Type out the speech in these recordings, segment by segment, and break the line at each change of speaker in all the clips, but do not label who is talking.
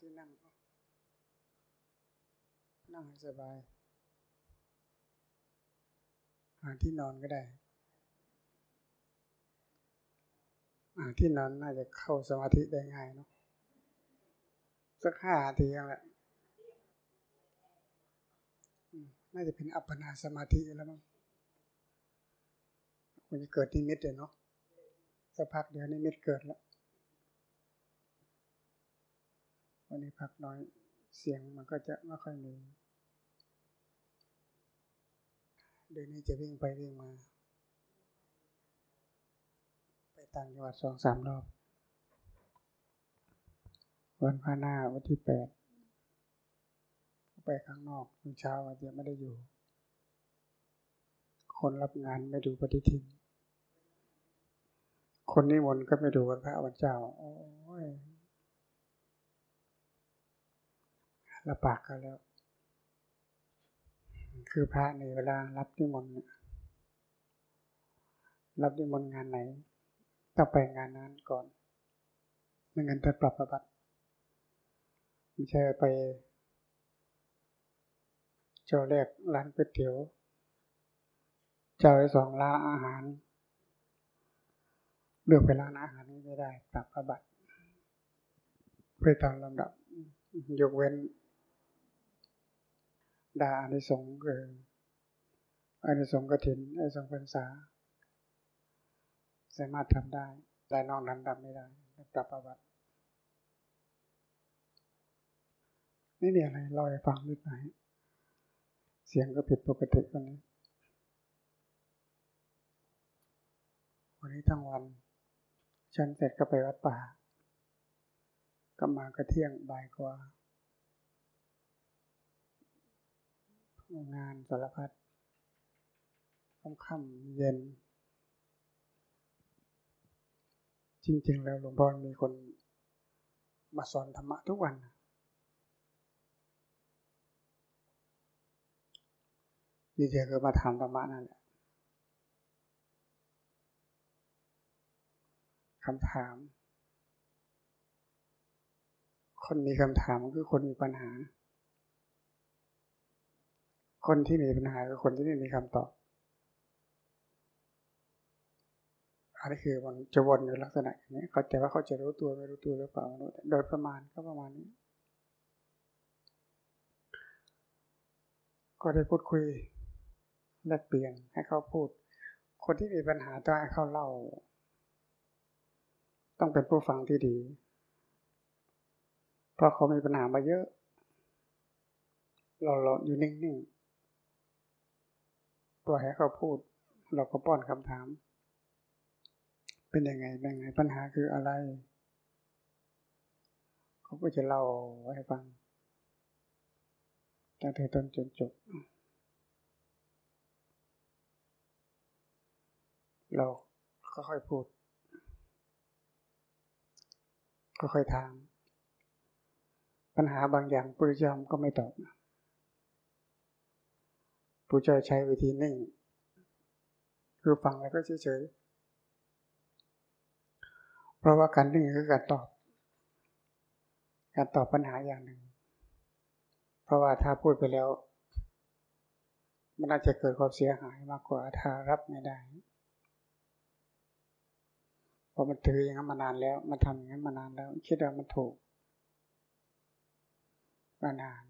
ที่นั่ง นั่งให้สบาย หาที่นอนก็ได้หาที่นอนน่าจะเข้าสมาธิได้ง่ายเนาะสักห้านาทีแหละน่าจะเป็นอัปปนาสมาธิแล้วมั้งมันจะเกิดนิมิตเลยเนาะสักพักเดียวนิมิตเกิดแล้ว วันนี้พักน้อยเสียงมันก็จะไม่ค่อยมีเดี๋ยวนี้จะวิ่งไปวิ่งมา ไปต่างจังหวัดสองสามรอบ วันพาหน้าวันที่แปดไปข้างนอกตอนเช้าอาจจะไม่ได้อยู่ คนรับงานไม่ดูปฏิทิน คนนิมนต์ก็ไม่ดูวันพระวันเจ้า โอ้ย ละปากกันแล้ว คือพระในเวลารับนิมนต์รับนิมนต์งานไหนต้องไปงานนั้นก่อนไม่งั้นจะปรับประบัติไม่ใช่ไปเจ้าแรกร้านก๋วยเตี๋ยว เจ้าที่สองร้านอาหาร เลือกไปร้านอาหารนี้ไม่ได้ปรับประบัติไปตามลำดับ ยกเว้น ดาอานิสงส์คืออานิสงส์กถินอานิสงส์พรรษา สามารถทำได้แต่นอกนั้นทำไม่ได้ปรับประบัติไม่มีอะไรลอยฟังนิดหน่อยเสียงก็ผิดปกติวันนี้ วันนี้ทั้งวัน ฉันเสร็จก็ไปวัดป่าก็มาก็เที่ยงบ่ายกว่า งานสารพัดค่ำๆเย็น จริง ๆ แล้วหลวงพ่อมีคนมาสอนธรรมะทุกวันยี่เดียก็มาถามธรรมะนั่นแหละคำถาม คนมีคำถามก็คือคนมีปัญหา คนที่มีปัญหาคือคนที่ไม่มีคำตอบ อันนี้คือมันจะวนอยู่ลักษณะอย่างนี้เขาแต่ว่าเขาจะรู้ตัวไม่รู้ตัวหรือเปล่าโดยประมาณก็ประมาณนี้ ก็ได้พูดคุยแลกเปลี่ยนให้เขาพูด คนที่มีปัญหาต้องให้เขาเล่า ต้องเป็นผู้ฟังที่ดี เพราะเขามีปัญหามาเยอะ เราเราอยู่นิ่งๆ ปล่อยให้เขาพูด เราก็ป้อนคำถาม เป็นยังไงเป็นยังไงปัญหาคืออะไร เขาก็จะเล่าให้ฟังตั้งแต่ต้นจนจบ เราก็ค่อยพูดก็ค่อยถาม ปัญหาบางอย่างปริยมก็ไม่ตอบ ผู้เจ้าใช้วิธีนิ่ง คือฟังแล้วก็เฉยๆ เพราะว่าการนิ่งคือการตอบ การตอบปัญหาอย่างหนึ่ง เพราะว่าถ้าพูดไปแล้ว มันอาจจะเกิดความเสียหายมากกว่าถ้ารับไม่ได้พอมันถืออย่างนั้นมานานแล้ว มันทำอย่างนั้นมานานแล้ว คิดว่ามันถูกมานาน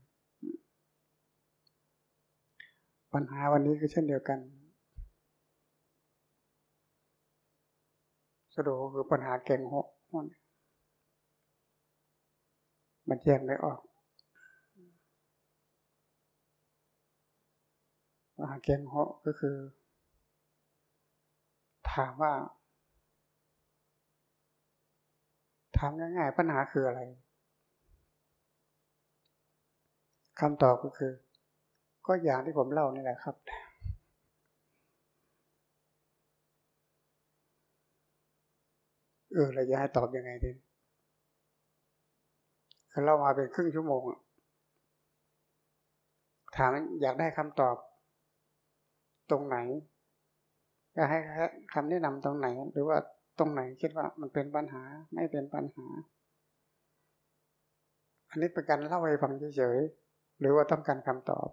ปัญหาวันนี้คือเช่นเดียวกัน สรุปคือปัญหาเก่งหกมันแยกไม่ออกปัญหาเก่งหกก็คือ ถามว่าถามง่ายๆปัญหาคืออะไรคำตอบก็คือ ก็อย่างที่ผมเล่านี่แหละครับ เออเราจะให้ตอบยังไงดีเล่ามาเป็นครึ่งชั่วโมง ถามอยากได้คำตอบ ตรงไหนอยากให้คำแนะนำตรงไหน หรือว่าตรงไหนคิดว่ามันเป็นปัญหาไม่เป็นปัญหาออันนี้เป็นการเล่าให้ฟังเฉยๆหรือว่าต้องการคำตอบ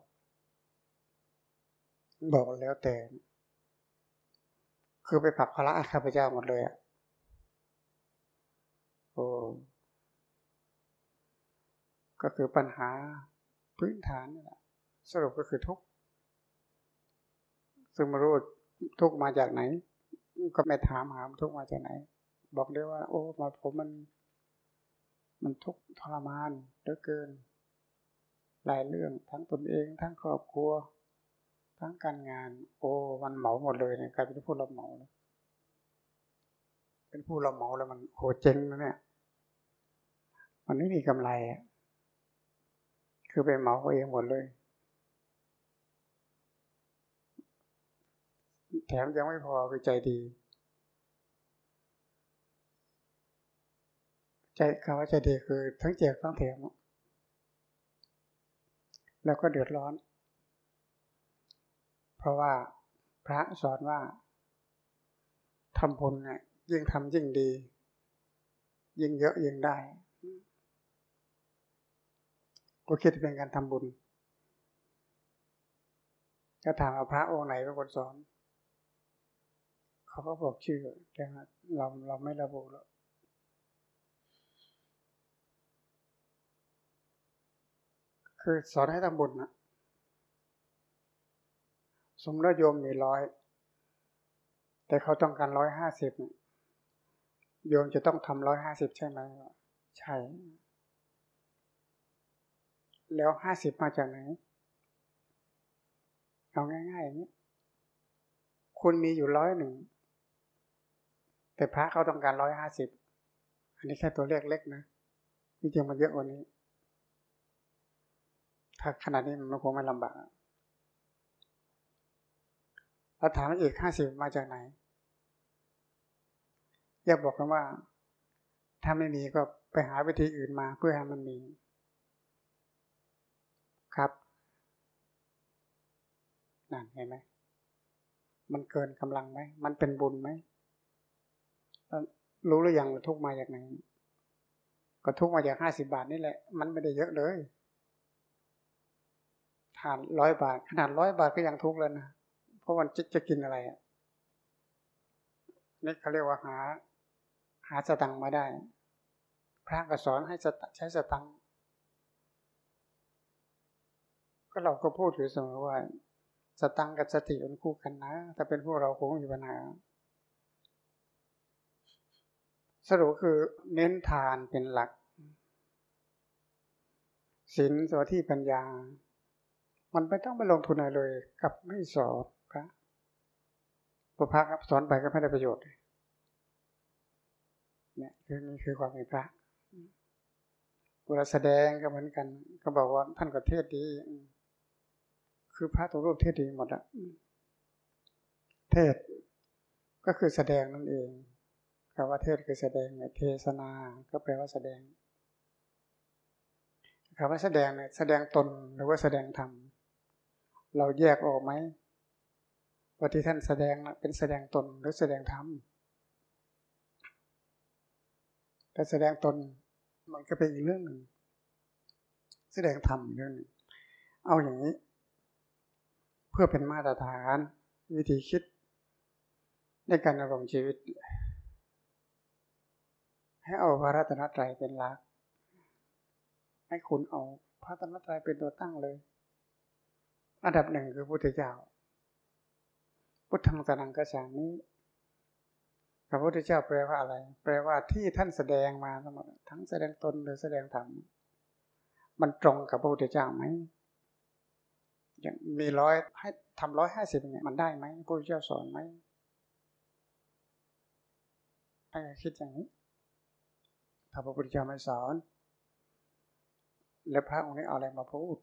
บอกแล้วแต่ คือไปผักภาระข้าพเจ้าหมดเลยอะโอ้ก็คือปัญหาพื้นฐานนี่แหละสรุปก็คือทุกข์ซึ่งมารู้ทุกข์มาจากไหน ก็ไม่ถามหาทุกข์มาจากไหน บอกได้ว่า โอ้มาผมมัน มันทุกข์ทรมานเหลือเกิน หลายเรื่องทั้งตนเองทั้งครอบครัว ทั้งการงาน โอ้มันเหมาหมดเลยเนี่ยกลายเป็นผู้รับเหมาเลยเป็นผู้รับเหมาแล้วมันโหเจ๊งนะเนี่ย มันไม่มีกำไรอะคือไปเหมาเองหมดเลย แถมยังไม่พอคือใจดี ใจคำว่าใจดีคือ ทั้งแจกทั้งแถมแล้วก็เดือดร้อน เพราะว่าพระสอนว่าทำบุญเนี่ยยิ่งทำยิ่งดี ยิ่งเยอะยิ่งได้ก็คิดเป็นการทำบุญก็ถามว่าพระองค์ไหนเป็นคนสอน เขาก็บอกชื่อแต่เราเราไม่ระบุแล้วคือสอนให้ทำบุญนะ สมรโยมมีร้อย แต่เขาต้องการร้อยห้าสิบโยมจะต้องทำร้อยห้าสิบใช่ไหมใช่ แล้วห้าสิบมาจากไหน เอาง่ายๆอย่างนี้คุณมีอยู่ร้อยหนึ่ง แต่พระเขาต้องการร้อยห้าสิบ อันนี้แค่ตัวเลขเล็กนะจริงๆมันเยอะกว่านี้ ถ้าขนาดนี้มันคงไม่ลำบาก แล้วถามอีกห้าสิบมาจากไหนอยากบอกกันว่า ถ้าไม่มีก็ไปหาวิธีอื่นมาเพื่อให้มันมี ครับนั่นเห็นไหมมันเกินกำลังไหมมันเป็นบุญไหมรู้หรือยังทุกมาจากไหนก็ทุกมาจากห้าสิบาทนี่แหละ มันไม่ได้เยอะเลยทานร้อยบาท ขนาดร้อยบาทก็ยังทุกแล้วนะ เพราะวันจะจะกินอะไรอะนี่เขาเรียกว่าหา หาสตังมาได้ พระก็สอนให้ใช้สตังก็เราก็พูดอยู่เสมอว่า สตังกับสติมันคู่กันนะถ้าเป็นพวกเราคงมีปัญหาสรุปคือเน้นทานเป็นหลักศีลสมาธิปัญญา มันไม่ต้องไปลงทุนอะไรเลย กับไม่สอน พระพระพักสอนไปก็ไม่ได้ประโยชน์เนี่ยคือนี่คือความเป็นพระเวลาแสดงก็เหมือนกัน ก็บอกว่าท่านก็เทศดี คือพระตัวรูปเทศดีหมดอะเทศก็คือแสดงนั่นเองคำว่าเทศคือแสดงเนี่ยเทศนา ก็แปลว่าแสดงคำว่าแสดงเนี่ยแสดงตนหรือว่าแสดงธรรม เราแยกออกไหม ว่าที่ท่านแสดงเป็นแสดงตนหรือแสดงธรรมแต่แสดงตนมันก็เป็นอีกเรื่องหนึ่ง แสดงธรรมเรื่องหนึ่งเอาอย่างนี้ เพื่อเป็นมาตรฐาน วิธีคิด ในการดำรงชีวิต ให้เอาพระรัตนตรัยเป็นหลัก ให้คุณเอาพระรัตนตรัยเป็นตัวตั้งเลย อันดับหนึ่งคือพุทธเจ้า พุทธังสนังกระสานี้พระพุทธเจ้าแปลว่าอะไร แปลว่าที่ท่านแสดงมาทั้งหมดทั้งแสดงตนหรือแสดงธรรมมันตรงกับพระพุทธเจ้าไหมอย่างมีร้อยให้ทำร้อยห้าสิบเนี่ยมันได้ไหมพระพุทธเจ้าสอนไหมถ้าคิดอย่างนี้ ถ้าพระพุทธเจ้าไม่สอน แล้วพระองค์นี้เอาอะไรมาพูด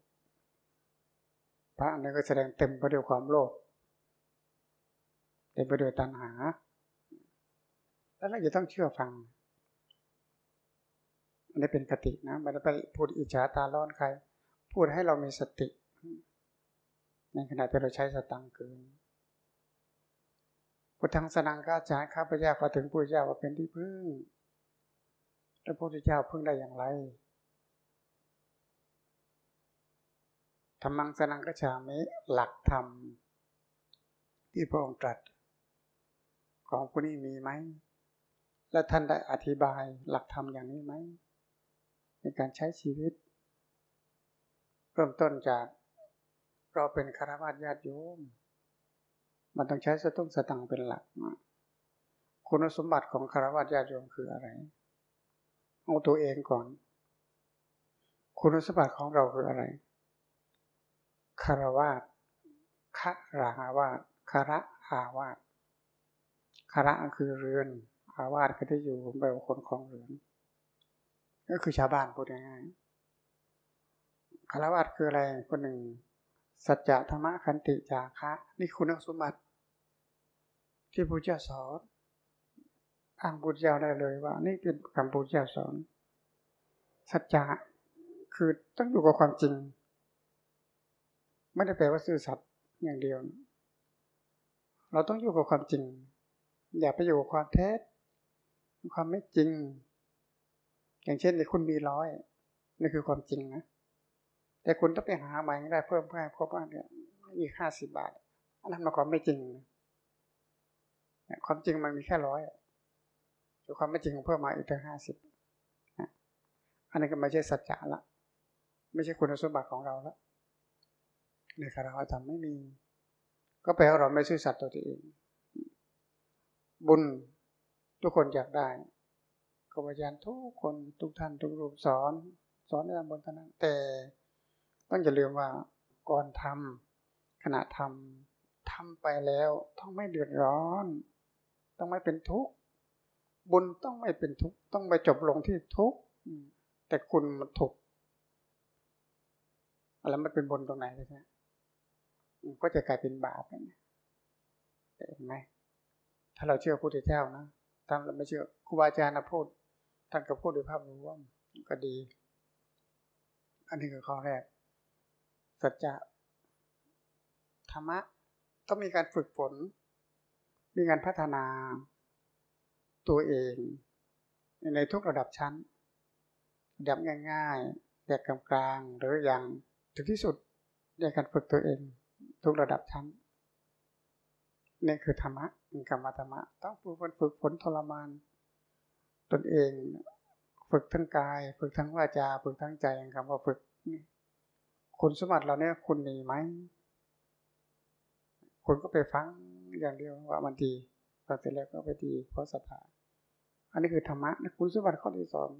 พระองค์นี้ก็แสดงเต็มไปด้วยความโลภ ต็มไปด้วยตัณหา แล้วเราจะต้องเชื่อฟังอันนี้เป็นคตินะไม่ได้ไปพูดอิจฉาตาร้อนใคร พูดให้เรามีสติ ในขณะที่เราใช้สตังเกินพุทธังสนังก้าจาข้าพเจ้าพอถึงพระเจ้าว่าเป็นที่พึ่งแล้วพระพุทธเจ้าพึ่งได้อย่างไรธรรมังสนังกชามิหลักธรรมที่พระองค์ตรัส ของผู้นี้มีไหม และท่านได้อธิบายหลักธรรมอย่างนี้ไหม ในการใช้ชีวิต เริ่มต้นจากเราเป็นคารวะญาติโยม มันต้องใช้สตุ้งสตังเป็นหลัก คุณสมบัติของคารวะญาติโยมคืออะไร เอาตัวเองก่อน คุณสมบัติของเราคืออะไร คารวาสคาราวาสคาระอาวาส คาระคือเรือน อาวาสก็ที่อยู่แบบคนของเรือน ก็คือชาวบ้านพูดง่ายๆคารวาสคืออะไรคนหนึ่ง สัจจะธรรมะคันติจาคะ นี่คุณสมบัติ ที่พระเจ้าสอนอ้างพุทธเจ้าได้เลยว่า นี่เป็นคำพุทธเจ้าสอน สัจจะคือต้องอยู่กับความจริง ไม่ได้แปลว่าซื่อสัตย์อย่างเดียว เราต้องอยู่กับความจริง อย่าไปอยู่กับความเท็จความไม่จริง อย่างเช่นในคุณมีร้อยนี่คือความจริงนะแต่คุณต้องไปหาใหม่ได้เพิ่มเพื่อให้ครบว่าเนี่ยอีกห้าสิบบาทอันนั้นมันความไม่จริงความจริงมันมีแค่ร้อยแต่ความไม่จริงเพิ่มมาอีกถึงห้าสิบอันนี้ก็ไม่ใช่สัจจะละ ไม่ใช่คุณสมบัติของเราล้วในคารวะธรรมไม่มี ก็แปลว่าเราไม่ซื่อสัตย์ต่อตัวเอง บุญทุกคนอยากได้ครูบาอาจารย์ทุกคนทุกท่านทุกรูปสอน สอนในทางบนนั้นแต่ต้องอย่าลืมว่าก่อนทำขณะทำทำไปแล้วต้องไม่เดือดร้อน ต้องไม่เป็นทุกข์บุญต้องไม่เป็นทุกข์ต้องไปจบลงที่ทุกข์แต่คุณมันทุกข์แล้วมันเป็นบุญตรงไหนเลยนะก็จะกลายเป็นบาปเห็นไหม ถ้าเราเชื่อพระพุทธเจ้านะถ้าเราไม่เชื่อครูบาอาจารย์นะพูดท่านก็พูดด้วยภาพรวมก็ดี อันนี้คือข้อแรก สัจจะธรรมะต้องมีการฝึกฝน มีการพัฒนาตัวเอง ในทุกระดับชั้นระดับง่ายๆแบบกลางๆหรืออย่างถึงที่สุดในการฝึกตัวเอง ทุกระดับชั้นนี่คือธรรมะ เป็นกรรมธรรมะต้องฝึกฝนฝึกฝนทรมาน ตนเอง ฝึกทั้งกาย ฝึกทั้งวาจา ฝึกทั้งใจคำว่าฝึกคุณสมบัติเราเนี่ยคุณมีไหมคุณก็ไปฟังอย่างเดียวว่ามันดีพอเสร็จแล้วก็ไปดีเพราะศรัทธาอันนี้คือธรรมะนะคุณสมบัติข้อที่สอง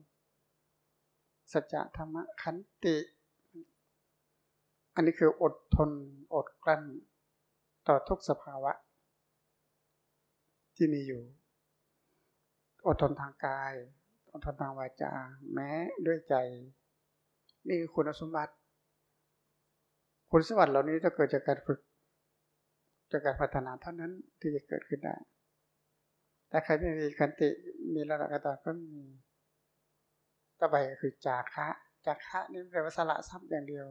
สัจธรรมะขันติ อันนี้คืออดทนอดกลั้น ต่อทุกสภาวะ ที่มีอยู่ อดทนทางกาย อดทนทางวาจา แม้ด้วยใจ นี่คือคุณสมบัติ คุณสมบัติเหล่านี้จะเกิดจากการฝึก จากการพัฒนาเท่านั้นที่จะเกิดขึ้นได้ แต่ใครไม่มีคันติมีระดับกระตาก็มีต่อไปก็คือจาคะจาคะนี่แปลว่าสละทรัพย์อย่างเดียว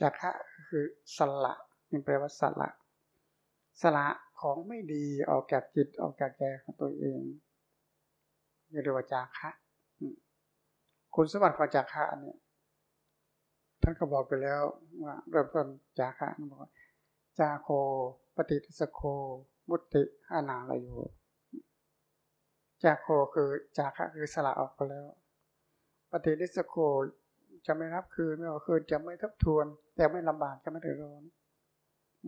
จาคะคือสละนี่แปลว่าสละ สละ ของไม่ดีออกจากจิตออกจากใจของตัวเองเรียกว่าจาคะคุณสมบัติของจาคะเนี่ยท่านก็บอกไปแล้วว่าเริ่มต้นจาคะบอกว่าจาโค ปฏิทิสโคมุติอานาลโยจาโคคือจาคะคือสละออกไปแล้ว ปฏิทิสโคจะไม่รับคืนไม่เอาคืนจะไม่ทบทวน แต่ไม่ลำบากจะไม่เดือดร้อน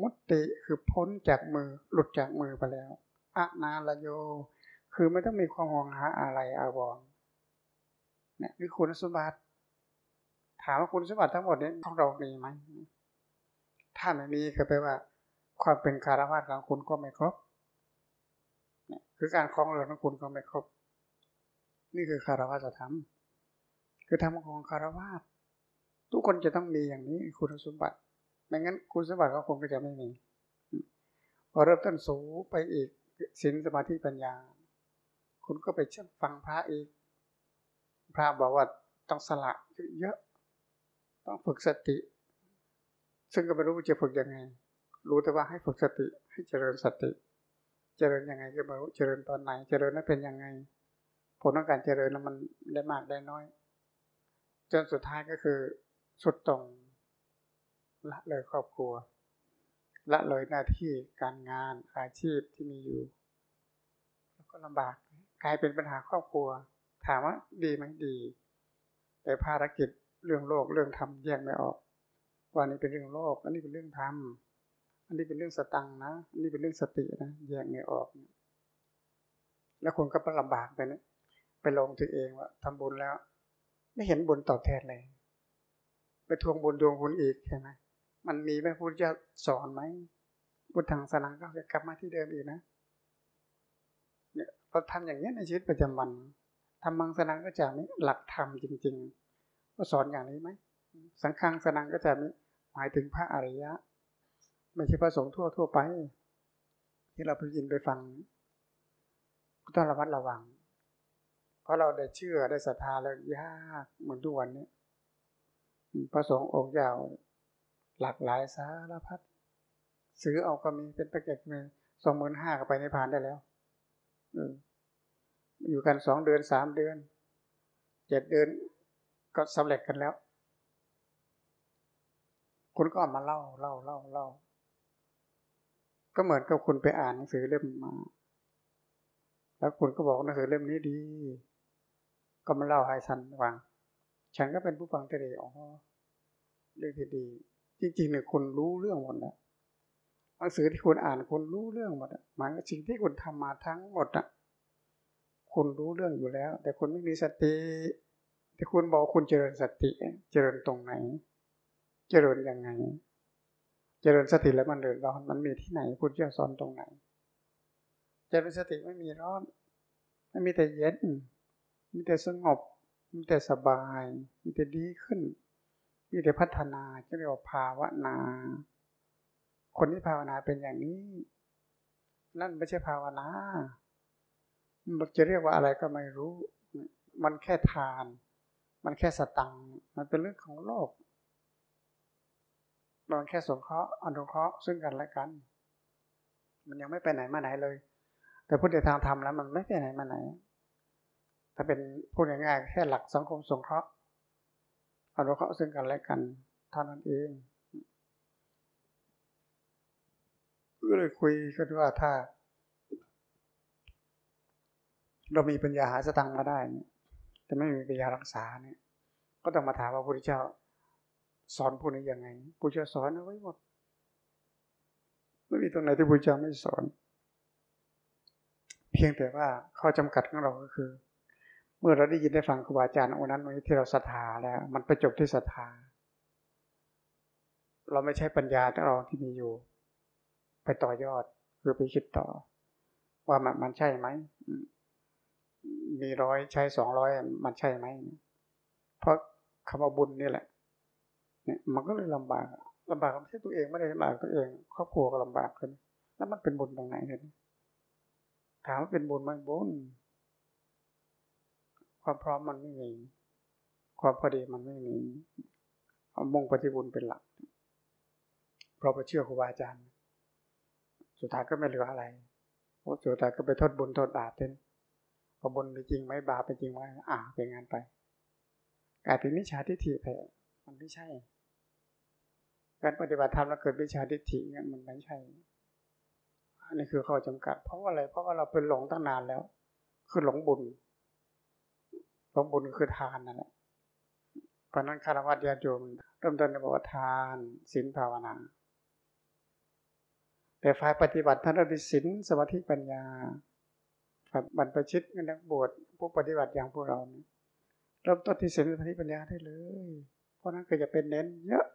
มุตติคือพ้นจากมือหลุดจากมือไปแล้วอะนาลโย คือไม่ต้องมีความห่วงหาอะไรอาวรเนี่ยนี่คุณสมบัติ ถามว่าคุณสมบัติทั้งหมดนี้ของเรามีไหมถ้าไม่มีก็แปลว่า ความเป็นคารวะของคุณก็ไม่ครบเนี่ยคือการคล้องเรือของคุณก็ไม่ครบ นี่คือคารวะจะทำคือธรรมของคารวะทุกคนจะต้องมีอย่างนี้คุณสมบัติ ไม่งั้นคุณสมบัติก็คงจะไม่มี พอเริ่มต้นสูงไปอีกศีลสมาธิปัญญา คุณก็ไปเชื่อฟังพระอีก พระบอกว่าต้องสละเยอะต้องฝึกสติ ซึ่งก็ไม่รู้จะฝึกยังไง รู้แต่ว่าให้ฝึกสติให้เจริญสติ เจริญยังไงก็ไม่รู้เจริญตอนไหน เจริญนั้นเป็นยังไง ผลของการเจริญนั้นมันได้มากได้น้อย จนสุดท้ายก็คือสุดตรง ละเลยครอบครัว ละเลยหน้าที่การงานอาชีพที่มีอยู่ แล้วก็ลำบากกลายเป็นปัญหาครอบครัว ถามว่าดีไหมดี แต่ภารกิจเรื่องโลกเรื่องธรรมแยกไม่ออกว่านี้เป็นเรื่องโลก อันนี้เป็นเรื่องธรรมอันนี้เป็นเรื่องสตังนะอันนี้เป็นเรื่องสตินะแยกไม่ออก แล้วคนก็ลำบากไปนะไปลงตัวเองว่าทำบุญแล้ว ไม่เห็นบุญตอบแทนเลย ไปทวงบุญดวงบุญอีกใช่ไหม มันมีไหมพุทธเจ้าสอนไหมพุทธังสนังก็จะกลับมาที่เดิมอีกนะเนี่ยเราทำอย่างนี้ในชีวิตประจำวันทำมังสนังก็จะมีหลักธรรมจริง ๆ ก็สอนอย่างนี้ไหมสังฆังสนังก็จะมีหมายถึงพระอริยะ ไม่ใช่พระสงฆ์ทั่วทั่วไป ที่เราไปยินไปฟังก็ต้องระมัดระวัง เพราะเราได้เชื่อได้ศรัทธาแล้วยากเหมือนทุกวันนี้พระสงฆ์องค์ยาว หลากหลายสารพัดซื้อเอาก็มีเป็นแพ็กเกจมีสองหมื่นห้าก็ไปในพานได้แล้วอยู่กันสองเดือนสามเดือนเจ็ดเดือนก็สำเร็จกันแล้ว คุณก็มาเล่าเล่าเล่าเล่าก็เหมือนกับคุณไปอ่านหนังสือเล่มมา แล้วคุณก็บอกหนังสือเล่มนี้ดี ก็มาเล่าให้ฉันฟัง ฉันก็เป็นผู้ฟังที่ดีอ๋อเรื่องที่ดี จริงๆเนี่ยคุณรู้เรื่องหมดแล้วหนังสือที่คุณอ่านคุณรู้เรื่องหมดหมายว่าสิ่งที่คุณทำมาทั้งหมดอะคุณรู้เรื่องอยู่แล้ว แต่คุณไม่มีสติที่คุณบอกคุณเจริญสติ เจริญตรงไหน เจริญยังไง เจริญสติแล้วมันเดือดร้อนมันมีที่ไหนพุทธเจ้าสอนตรงไหน เจริญสติไม่มีร้อนไม่มีแต่เย็นมีแต่สงบมีแต่สบาย มีแต่ดีขึ้น มีแต่พัฒนาจะเรียกว่าภาวนา คนที่ภาวนาเป็นอย่างนี้ นั่นไม่ใช่ภาวนามันจะเรียกว่าอะไรก็ไม่รู้ มันแค่ทาน มันแค่สตัง มันเป็นเรื่องของโลก มันแค่สงเคราะห์อนุเคราะห์ซึ่งกันและกัน มันยังไม่ไปไหนมาไหนเลย แต่พูดในทางธรรมแล้ว มันไม่ไปไหนมาไหน ถ้าเป็นพูดง่ายๆแค่หลักสังคมสงเคราะห์ อนุเคราะห์ซึ่งกันและกันเท่านั้นเองก็เลยคุยกันว่าถ้า เรามีปัญญาหาสตังมาได้เนี่ยแต่ไม่มีปัญญารักษาเนี่ย ก็ต้องมาถามว่าพระพุทธเจ้า สอนผู้นี้ยังไงพระพุทธเจ้าสอนเอาไว้หมดไม่มีตรงไหนที่พระพุทธเจ้าไม่สอน เพียงแต่ว่าข้อจำกัดของเราก็คือ เมื่อเราได้ยินได้ฟังครูบาอาจารย์องค์นั้นวันนี้ที่เราศรัทธาแล้ว มันไปจบที่ศรัทธา เราไม่ใช่ปัญญาที่เราที่มีอยู่ ไปต่อยอดคือไปคิดต่อ ว่ามันมันใช่ไหมมีร้อยใช้สองร้อยมันใช่ไหมเพราะคำว่าบุญนี่แหละ เนี่ย มันก็เลยลำบากลำบากไม่ใช่ตัวเองไม่ได้ลำบากตัวเอง ครอบครัวก็ลำบากขึ้นแล้วมันเป็นบุญตรงไหนเนี่ยถามว่าเป็นบุญไหมบุญ ความพร้อมมันไม่มี ความพอดีมันไม่มีเอามุ่งปฏิบุญเป็นหลัก เพราะไปเชื่อครูบาอาจารย์ สุดท้ายก็ไม่เหลืออะไรโอ้สุดท้ายก็ไปโทดบุญโทดบาปเต็นพอบุญเป็นจริงไหมบาปเป็นจริงไหมอ่าเป็นงานไป กลายเป็นมิจฉาทิฏฐิไปมันไม่ใช่ การปฏิบัติธรรมแล้วเกิดมิจฉาทิฏฐิเงี้ยมันไม่ใช่อันนี้คือข้อจำกัด เพราะว่าอะไร เพราะว่าเราเป็นหลงตั้งนานแล้ว คือหลงบุญ เพราะบุญคือทานนั่นแหละเพราะนั้นคารวะญาติโยมเริ่มต้นในบอกว่าทานศีลภาวนา แต่ฝ่ายปฏิบัติท่านเริ่มที่ศีลสมาธิปัญญาฝ่ายบรรพชิตนักบวชผู้ปฏิบัติอย่างพวกเราเริ่มต้นที่ศีลสมาธิปัญญาได้เลย เพราะนั้นก็จะเป็นเน้นเยอะ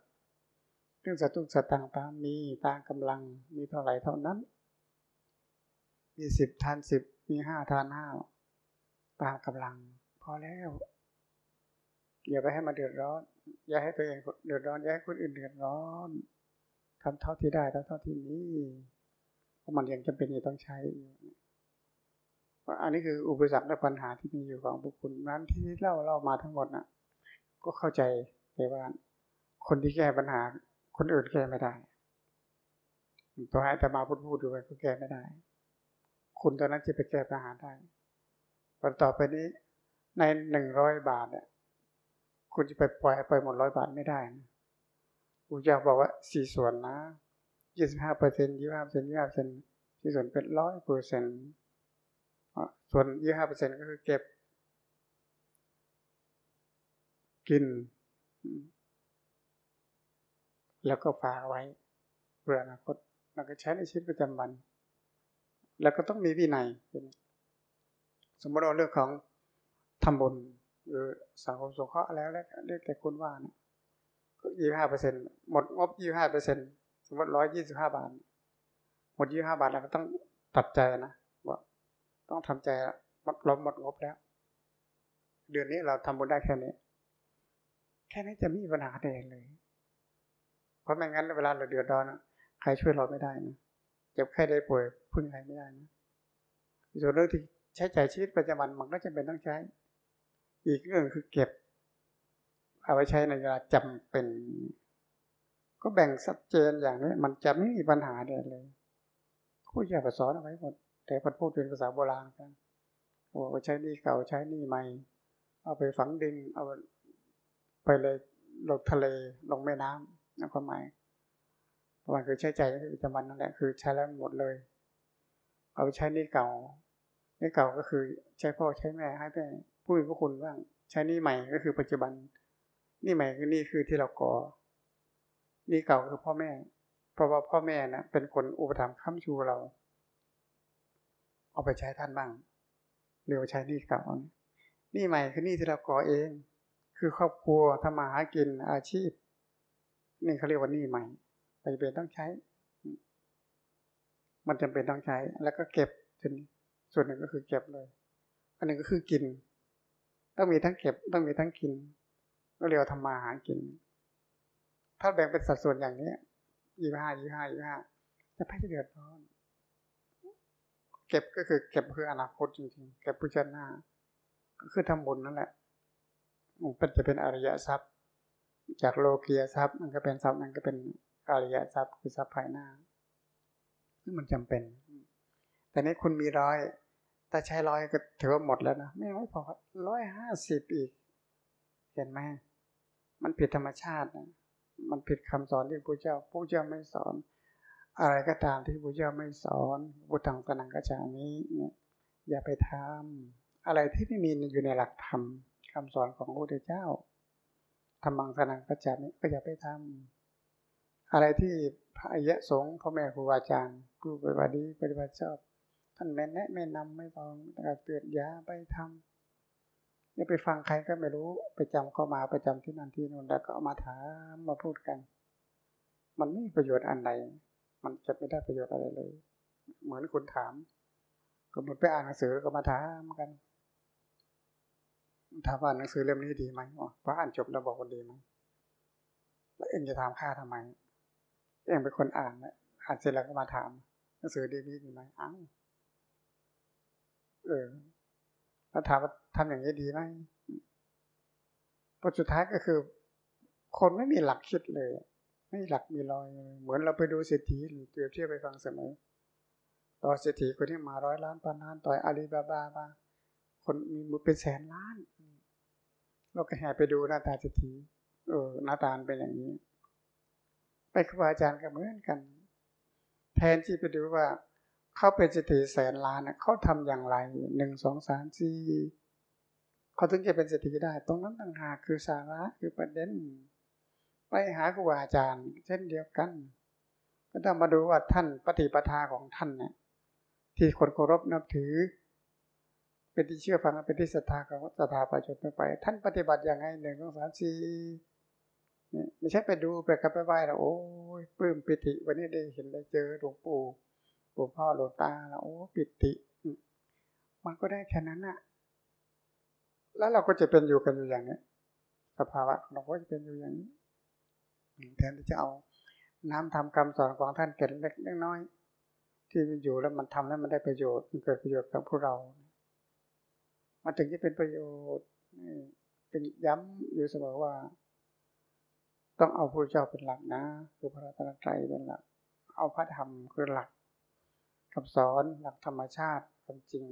เรื่องสัตุสัตต่างตามมีตามกำลังมีเท่าไหร่เท่านั้น มีสิบทานสิบมีห้าทานห้าตามกำลัง อแล้ว อย่าไปให้มันเดือดร้อน อย่าให้ตัวเองเดือดร้อน อย่าให้คนอื่นเดือดร้อนทำเท่าที่ได้ทำเท่าที่นี้เพราะมันยังจำเป็นที่ต้องใช้อยู่อันนี้คืออุปสรรคและปัญหาที่มีอยู่ของบุคคลนั้นที่เล่าเล่ามาทั้งหมดน่ะ ก็เข้าใจแต่ว่าคนที่แก้ปัญหา คนอื่นแก้ไม่ได้ตัวให้แต่มาพูดพูดดูไปก็แก้ไม่ได้ คุณตอนนั้นจะไปแก้ปัญหาได้วันต่อไปนี้ ในหนึ่งร้อยบาทเนี่ยคุณจะไปปล่อยไปหมดร้อยบาทไม่ได้นะอุจาบอกว่าสี่ส่วนนะยี่สิบห้าเปอร์เซ็นต์ยี่ห้าเปอร์เซ็นต์ยี่ห้าเปอร์เซ็นต์ที่ส่วนเป็นร้อยเปอร์เซ็นต์ส่วนยี่ห้าเปอร์เซ็นต์ก็คือเก็บ กิน แล้วก็ฝากไว้เพื่ออนาคตเราก็ใช้ในชีวิตประจำวัน แล้วก็ต้องมีวินัย สมมติเราเรื่องของ ทำบุญหรือสังคมสงเคราะห์แล้วแล้วเรียกแต่คุณว่านก็ยี่ห้าเปอร์เซ็นหมดงบยี่ห้าเปอร์เซ็นสมมติร้อยยี่สิบห้าบาท หมดยี่ห้าบาทเราก็ต้องตัดใจนะว่าต้องทำใจเราหมดงบแล้ว เดือนนี้เราทำบุญได้แค่นี้ แค่นี้จะมีปัญหาใดเลย เพราะไม่งั้นเวลาเราเดือดร้อนใครช่วยเราไม่ได้นะเจ็บไข้ได้ป่วยพึ่งใครไม่ได้นะส่วนเรื่องที่ใช้ใจ่ายชีวิตประจำวันมันก็จะเป็นต้องใช้ อีกเรื่องคือเก็บ เอาไว้ใช้ในเวลาจำเป็น ก็แบ่งชัดเจนอย่างนี้ มันจะไม่มีปัญหาใดเลยผู้ใหญ่สอนเอาไว้หมด แต่พัดพูดเป็นภาษาโบราณกันว่าใช้นี่เก่าใช้นี่ใหม่ เอาไปฝังดิน เอาไปเลยลงทะเลลงแม่น้ำนั่นความหมายมันคือใช้ใจในประจำวันนั่นแหละคือใช้แล้วหมดเลย เอาไปใช้นี่เก่านี่เก่าก็คือใช้พ่อใช้แม่ให้แม่ ผู้มีพระคุณบ้างใช้นี่ใหม่ก็คือปัจจุบัน นี่ใหม่คือนี่คือที่เราก่อ นี่เก่าคือพ่อแม่ เพราะว่าพ่อแม่นะเป็นคนอุปถัมภ์ค้ำชูเรา เอาไปใช้ท่านบ้างเรียกว่าใช้นี่เก่านี่ใหม่คือนี่ที่เราก่อเอง คือครอบครัวทำมาหากินอาชีพ นี่เขาเรียกว่านี่ใหม่ไปเป็นต้องใช้ มันจำเป็นต้องใช้ แล้วก็เก็บจนส่วนหนึ่งก็คือเก็บเลย อันหนึ่งก็คือกิน ต้องมีทั้งเก็บต้องมีทั้งกินก็เรียกว่าทำมาหากิน ถ้าแบ่งเป็นสัดส่วนอย่างนี้ยี่ห้ายี่ห้ายี่ห้าจะไม่เดือดร้อน เก็บก็คือเก็บเพื่ออนาคตจริงๆ เก็บเพื่อชาติหน้า ก็คือทำบุญนั่นแหละมันจะเป็นอริยทรัพย์ จากโลกียทรัพย์ มันก็เป็นทรัพย์นั้นก็เป็นอริยทรัพย์คือทรัพย์ภายหน้าซึ่งมันจำเป็น แต่นี้คุณมีร้อย แต่ใช้ร้อยก็ถือว่าหมดแล้วนะไม่ไม่พอร้อยห้าสิบอีก เห็นไหมมันผิดธรรมชาตินะมันผิดคำสอนที่พระเจ้าพระเจ้าไม่สอน อะไรก็ตามที่พระเจ้าไม่สอนบุตังสนังกระจานี้เนี่ยอย่าไปทำอะไรที่ไม่มีอยู่ในหลักธรรมคำสอนของพระพุทธเจ้าธรรมังสนังกระจานี้ก็อย่าไปทำอะไรที่พระอริยสงฆ์พ่อแม่ครูอาจารย์ผู้ปฏิบัติดีปฏิบัติชอบ ท่านแม่แนะไม่นำไม่สอนแต่เตือนยาไปทำอย่าไปฟังใครก็ไม่รู้ ไปจำเข้ามาไปจำที่นั่นที่นู่นแล้วก็เอามาถามมาพูดกัน มันไม่มีประโยชน์อันใดมันจะไม่ได้ประโยชน์อะไรเลย เหมือนคุณถาม ก็มันไปอ่านหนังสือแล้วก็มาถามกันถามว่าหนังสือเล่มนี้ดีไหมพออ่านจบแล้วบอกว่าดีไหมแล้วเองจะถามข้าทำไม เองเป็นคนอ่านนะอ่านเสร็จแล้วก็มาถาม หนังสือดีดีไหมอ้าว เออแล้วถามว่าทำอย่างนี้ดีไหมพอสุดท้ายก็คือ คนไม่มีหลักคิดเลย ไม่หลักมีรอยเหมือนเราไปดูเศรษฐีหรือเปรียบเทียบไปฟังเสมอ ต่อเศรษฐีคนที่มาร้อยล้านพันล้าน ต่อยอาลีบาบามาคนมีมือเป็นแสนล้าน เราก็แห่ไปดูหน้าตาเศรษฐี เออ หน้าตาเป็นอย่างนี้ ไปครูอาจารย์ก็เหมือนกัน แทนที่ไปดูว่า เขาเป็นเศรษฐีแสนล้านเขาทำอย่างไรหนึ่งสองสามสี่เขาถึงจะเป็นเศรษฐีได้ ตรงนั้นต่างหากคือสาระคือประเด็น ไปหาครูอาจารย์ เช่นเดียวกัน ก็ต้องมาดูว่าท่านปฏิปทาของท่านเนี่ยที่คนเคารพนับถือ เป็นที่เชื่อฟังเป็นที่ศรัทธาของศรัทธาประชาชนไป ท่านปฏิบัติอย่างไงหนึ่งสองสามสี่นี่ไม่ใช่ไปดูไปกับไปไหว้แล้วโอ้ยปลื้มปิติ วันนี้ได้เห็นได้เจอหลวงปู่ วงพ่อหลวงตาแล้วโอ้ปิติ มันก็ได้แค่นั้นน่ะแล้วเราก็จะเป็นอยู่กันอยู่อย่างนี้สภาวะเราก็จะเป็นอยู่อย่างนี้แทนที่จะเอาน้ำทำคำสอนของท่านเกิดเล็กน้อย ที่มันอยู่แล้วมันทำแล้วมันได้ประโยชน์มันเกิดประโยชน์กับพวกเรา มันถึงจะเป็นประโยชน์เป็นย้ำอยู่เสมอว่า ต้องเอาพระเจ้าเป็นหลักนะ คือพระรัตนตรัยเป็นหลัก เอาพระธรรมคือหลัก คำสอนหลักธรรมชาติความจริง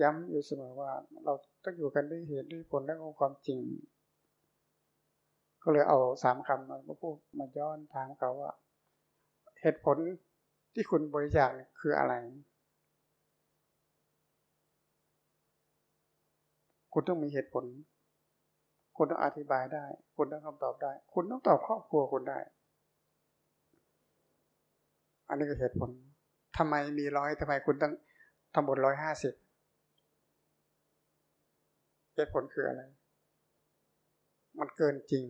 ย้ำอยู่เสมอว่า เราต้องอยู่กันด้วยเหตุด้วยผลและองค์ความจริง ก็เลยเอาสามคำมาพูดมาย้อนถามเขาว่า เหตุผลที่คุณบริจาคคืออะไร คุณต้องมีเหตุผล คุณต้องอธิบายได้ คุณต้องคำตอบได้ คุณต้องตอบครอบครัวคุณได้ อันนี้คือเหตุผล ทำไมมีร้อยทำไมคุณต้องทำบทร้อยห้าสิบเหตุผลคืออะไร มันเกินจริง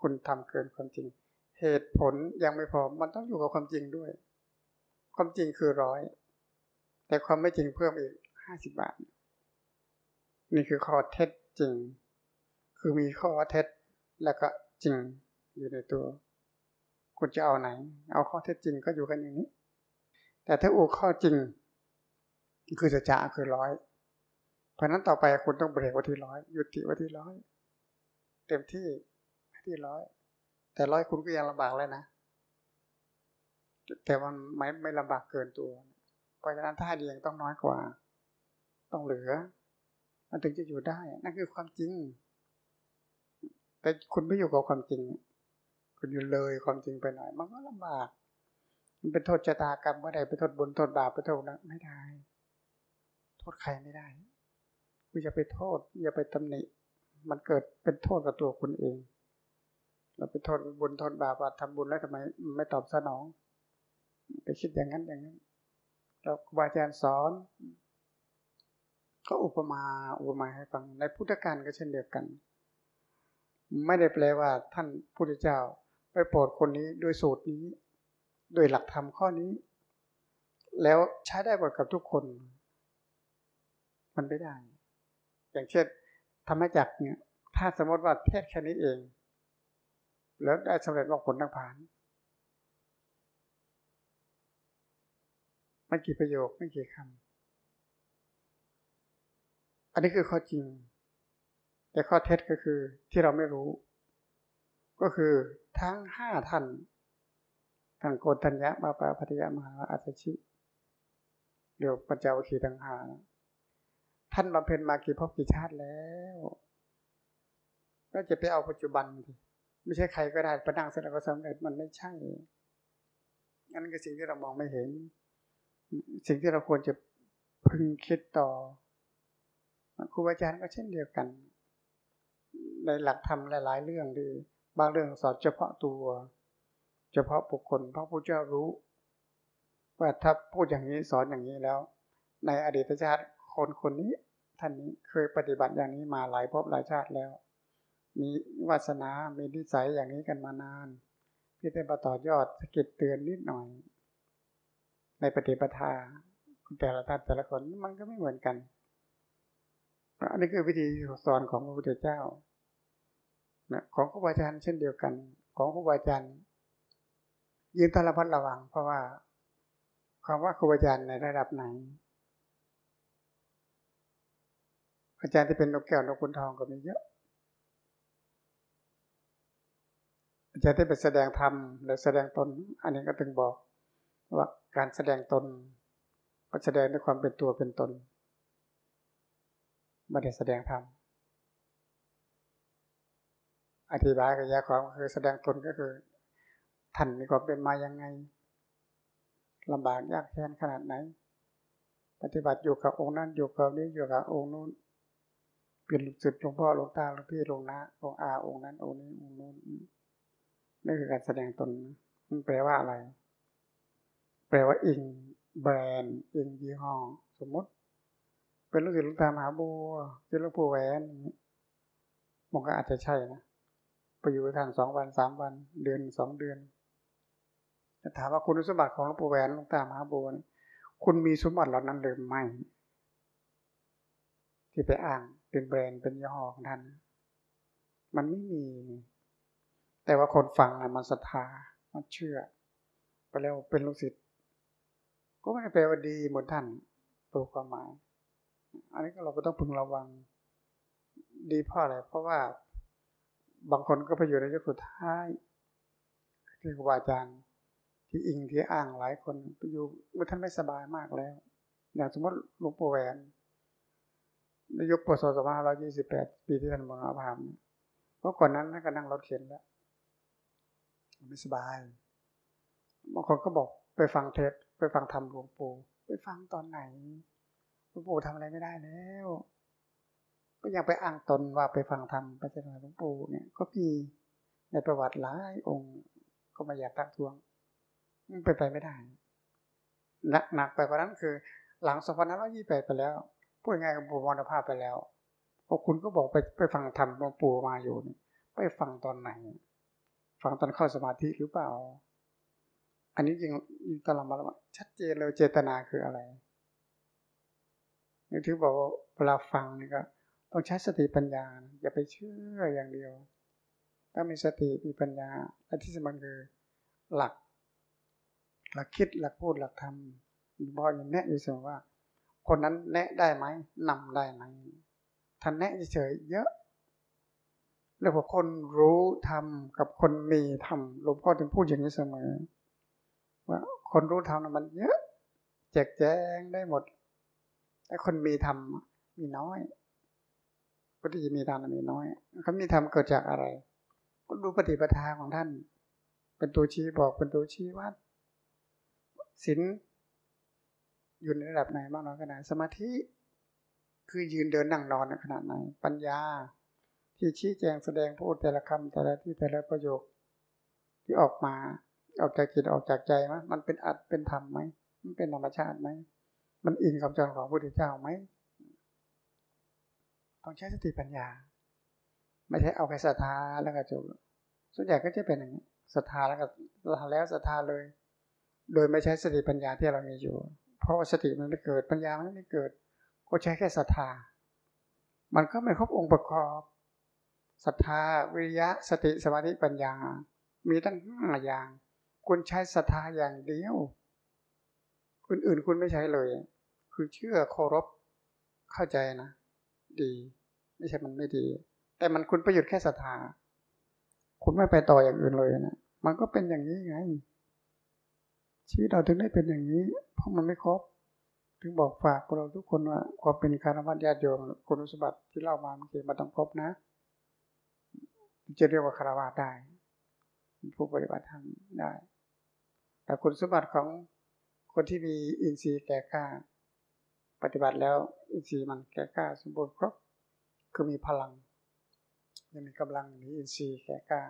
คุณทำเกินความจริง เหตุผลยังไม่พอ มันต้องอยู่กับความจริงด้วย ความจริงคือร้อย แต่ความไม่จริงเพิ่มอีกห้าสิบบาท นี่คือข้อเท็จจริง คือมีข้อเท็จแล้วก็จริงอยู่ในตัว คุณจะเอาไหน เอาข้อเท็จจริงก็อยู่กันอย่างนี้ แต่ถ้าอูข้อจริง คือจะจะคือร้อย เพราะนั้นต่อไปคุณต้องเบรกไว้ที่ร้อยยุติไว้ที่ร้อยเต็มที่ที่ร้อย แต่ร้อยคุณก็ยังลำบากเลยนะ แต่มันไม่ไม่ลำบากเกินตัว เพราะฉะนั้นถ้าดียังต้องน้อยกว่า ต้องเหลือ มันถึงจะอยู่ได้ นั่นคือความจริง แต่คุณไม่อยู่กับความจริง คุณอยู่เลยความจริงไปหน่อย มันก็ลำบาก มันเป็นโทษชะตากรรมเมื่อใดเป็นโทษบุญโทษบาปเป็นโทษนะไม่ได้ โทษใครไม่ได้คุณอย่าไปโทษ อย่าไปตำหนิ มันเกิดเป็นโทษกับตัวคุณเอง เราไปโทษบุญโทษบาปว่าทำบุญแล้วทำไม ไม่ตอบสนอง ไปคิดอย่างนั้นอย่างนั้นเราครูบาอาจารย์สอนก็อุปมาอุปมาให้ฟัง ในพุทธการก็เช่นเดียวกัน ไม่ได้แปลว่าท่านพุทธเจ้าไปโปรดคนนี้ด้วยสูตรนี้ โดยหลักธรรมข้อนี้ แล้วใช้ได้หมดกับทุกคน มันไม่ได้ อย่างเช่นธรรมจักเนี่ย ถ้าสมมติว่าเทศแค่นี้เอง แล้วได้สำเร็จว่าผลทั้งผ่านไม่กี่ประโยคไม่กี่คำอันนี้คือข้อจริง แต่ข้อเท็จก็คือที่เราไม่รู้ ก็คือทั้งห้าท่าน ทั้งโกนทัญญะมาปาพัทยามหาอัตชิเดี๋ยวปัญจวัคคีย์ทั้งหานะท่านบำเพ็ญมากี่ภพกี่ชาติแล้วก็จะไปเอาปัจจุบันทีไม่ใช่ใครก็ได้ประดังเสร็จแล้วก็สำเร็จมันไม่ใช่นั่นคือสิ่งที่เรามองไม่เห็น สิ่งที่เราควรจะพึงคิดต่อครูอาจารย์ก็เช่นเดียวกัน ในหลักธรรมหลาย ๆ เรื่องดี บางเรื่องสอนเฉพาะตัว เฉพาะบุคคลพระพุทธเจ้ารู้ ว่าถ้าพูดอย่างนี้สอนอย่างนี้แล้ว ในอดีตชาติคนคนนี้ท่านนี้เคยปฏิบัติอย่างนี้มาหลายภพหลายชาติแล้ว มีวาสนา มีนิสัยอย่างนี้กันมานาน พี่เต้มาต่อยอดสกิดเตือนนิดหน่อย ในปฏิปทาแต่ละท่านแต่ละคนมันก็ไม่เหมือนกันอันนี้คือวิธีสอนของพระพุทธเจ้าของครูบาอาจารย์เช่นเดียวกัน ของครูบาอาจารย์ ยืนตระพัดระวัง เพราะว่าความว่าครูบาอาจารย์ในระดับไหน อาจารย์ที่เป็นนกแก้วนกขุนทองก็มีเยอะ อาจารย์ที่เป็นแสดงธรรมหรือแสดงตน อันนี้ก็ถึงบอกว่าการแสดงตนก็แสดงด้วยความเป็นตัวเป็นตนไม่ได้แสดงธรรมอธิบายกับยาความคือแสดงตนก็คือ ท่านมีความเป็นมายังไงลำบากยากแค้นขนาดไหน ปฏิบัติอยู่กับองค์นั้นอยู่กับนี้อยู่กับองค์นู้นเป็นสุดหลวงพ่อหลวงตาหลวงพี่หลวงนะหลวงอาองค์นั้นองค์นี้องค์นู้นนี่คือการแสดงตนมันแปลว่าอะไร แปลว่าอิงแบรนด์อิงยี่ห้อสมมติ เป็นลูกศิษย์หลวงตามหาบัวเป็นหลวงปู่แหวนมันก็อาจจะใช่นะไปอยู่ทางสองวันสามวัน เดือนสองเดือน ถามว่าคุณสมบัติของหลวงปู่แหวนหลวงตามหาบัวคุณมีสมบัติเหล่านั้นหรือไม่ ที่ไปอ้างเป็นแบรนด์เป็นยี่ห้อของท่าน มันไม่มี แต่ว่าคนฟังนะมันศรัทธามันเชื่อ ไปแล้วเป็นลูกศิษย์ก็ไม่ได้แปลว่าดีเหมือนท่านตัวความหมาย อันนี้ก็เราก็ต้องพึงระวัง ดีเพราะอะไรเพราะว่าบางคนก็ไปอยู่ในยุคสุดท้ายที่ครูบาอาจารย์ ที่อิงที่อ้างหลายคนไปอยู่เมื่อท่านไม่สบายมากแล้ว อย่างสมมติหลวงปู่แหวนในยุคปศ2528ปีที่ท่านมรณภาพพราะก่อนนั้นท่านก็นั่งรถเข็นแล้วไม่สบายบางคนก็บอกไปฟังเทศไปฟังธรรมหลวงปู่ไปฟังตอนไหนหลวงปู่ทำอะไรไม่ได้แล้ว ก็ยังไปอ้างตนว่าไปฟังธรรมไปเจริญหลวงปู่เนี่ย ก็มีในประวัติหลายองค์ก็มาอยากตักทวง ไปไปไม่ได้หนักหนักไปกว่านั้นคือ หลังสองพันห้าร้อยยี่แปดไปแล้ว พูดง่ายๆปู่มรณภาพไปแล้วพอคุณก็บอกไปไปฟังธรรมหลวงปู่มาอยู่ไปฟังตอนไหน ฟังตอนเข้าสมาธิหรือเปล่า อันนี้ยิงยิงตลอดมาแล้วชัดเจนเลยเจตนาคืออะไรนี่ถือบอกว่าเวลาฟังนี่ก็ต้องใช้สติปัญญา อย่าไปเชื่ออย่างเดียว ถ้ามีสติมีปัญญาและที่สำคัญคือหลัก หลักคิดหลักพูดหลักทำบอกอย่างแนะอยู่เสมอว่า คนนั้นแนะได้ไหมนำได้ไหมท่านแนะเฉยเยอะแล้วพอคนรู้ทำกับคนมีทำหลวงพ่อถึงพูดอย่างนี้เสมอ ว่าคนรู้ทำมันเยอะ แจกแจงได้หมด แต่คนมีทำมีน้อยคนที่มีทำมีน้อยเขามีทำเกิดจากอะไร ก็ดูปฏิปทาของท่าน เป็นตัวชี้บอกเป็นตัวชี้วัด ศีลอยู่ในระดับไหนบ้างน้อยขนาดสมาธิคือยืนเดินนั่งนอนในขนาดไหนปัญญา ที่ชี้แจงแสดงพูดแต่ละคำแต่ละที่แต่ละประโยคที่ออกมาออกจากจิตออกจากใจมั้ยมันเป็นอัดเป็นธรรมไหมมันเป็นธรรมชาติไหมมันอิงคำสอนของพระพุทธเจ้าไหมต้องใช้สติปัญญา ไม่ใช่เอาแค่ศรัทธาแล้วก็จบส่วนใหญ่ก็จะเป็นอย่างนี้ศรัทธาแล้วก็ศรัทธาแล้วศรัทธาเลย โดยไม่ใช้สติปัญญาที่เรามีอยู่ เพราะว่าสติมันไม่เกิดปัญญามันไม่เกิด ก็ใช้แค่ศรัทธา มันก็ไม่ครบองค์ประกอบศรัทธาวิริยะสติสมาธิปัญญา มีตั้งห้าอย่าง คุณใช้ศรัทธาอย่างเดียวอื่นๆคุณไม่ใช้เลย คือเชื่อเคารพเข้าใจนะ ดี ไม่ใช่มันไม่ดี แต่มันคุณประโยชน์แค่ศรัทธาคุณไม่ไปต่ออย่างอื่นเลยนะมันก็เป็นอย่างนี้ไง ชีวิตเราถึงได้เป็นอย่างนี้ เพราะมันไม่ครบ ถึงบอกฝากพวกเราทุกคนว่าความเป็นคารวะญาติโยมคุณสมบัติที่เล่ามาเมื่อกี้มาต้องครบนะ จะเรียกว่าคารวะได้ผู้ปฏิบัติธรรมได้ แต่คุณสมบัติของคนที่มีอินทรีย์แก่กล้า ปฏิบัติแล้วอินทรีย์มันแก่กล้าสมบูรณ์ครบคือมีพลัง ยังมีกำลังมีอินทรีย์แก่กล้า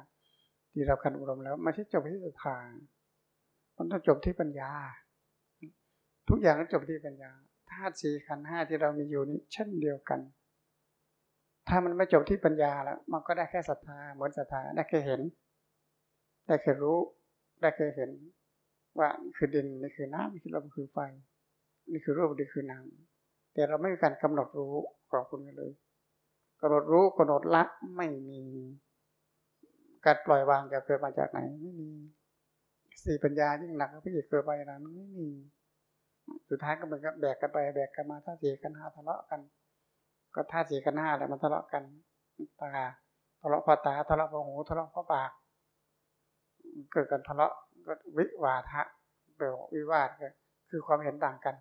ที่เราคันอุรมแล้วไม่ใช่จบที่ศรัทธา มันต้องจบที่ปัญญา ทุกอย่างก็จบที่ปัญญาธาตุสี่ขันห้าที่เรามีอยู่นี้เช่นเดียวกัน ถ้ามันไม่จบที่ปัญญาแล้วมันก็ได้แค่ศรัทธาเหมือนศรัทธาได้แค่เห็น ได้แค่รู้ ได้แค่เห็น ว่านี่คือดินนี่คือน้ำนี่คือลมคือไฟ นี่คือรูปนี่คือนามแต่เราไม่มีการกำหนดรู้ของคุณเลยกำหนดรู้กำหนดละไม่มี การปล่อยวางจะเกิดมาจากไหนไม่มี สี่ปัญญายิ่งหนักก็ไม่เกิดไปนะมันไม่มีสุดท้ายก็เหมือนกับแบกกันไปแบกกันมาท่าสี่กันห้าทะเลาะกัน ก็ท่าสี่กันห้าแหละมันทะเลาะกันตาทะเลาะพราตาทะเลาะพราะหูทะเลาะพราะปาก เกิดกันทะเลาะก็วิวาทะเปลวิวาทก็คือความเห็นต่างกัน